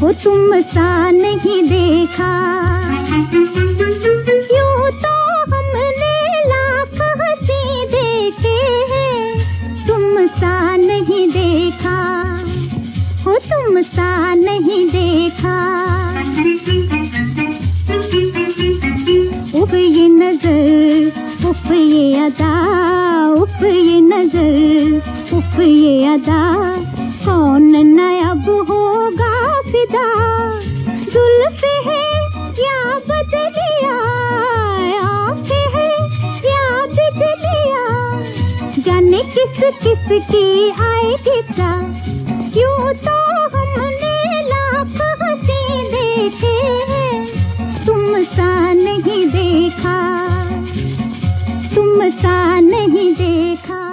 वो तुम सा नहीं देखा। यूँ तो हमने लाख हँसी देखे हैं, तुम सा नहीं देखा। वो तुम सा नहीं देखा। उफ ये नज़र, उफ ये अदा, उफ ये नज़र, उफ ये अदा। है, क्या बदलिया आँख है, क्या बिजलिया जाने किस किस की आए ठिका? क्यों तो हमने लाख हसी देखे हैं, तुम सा नहीं देखा। तुम सा नहीं देखा।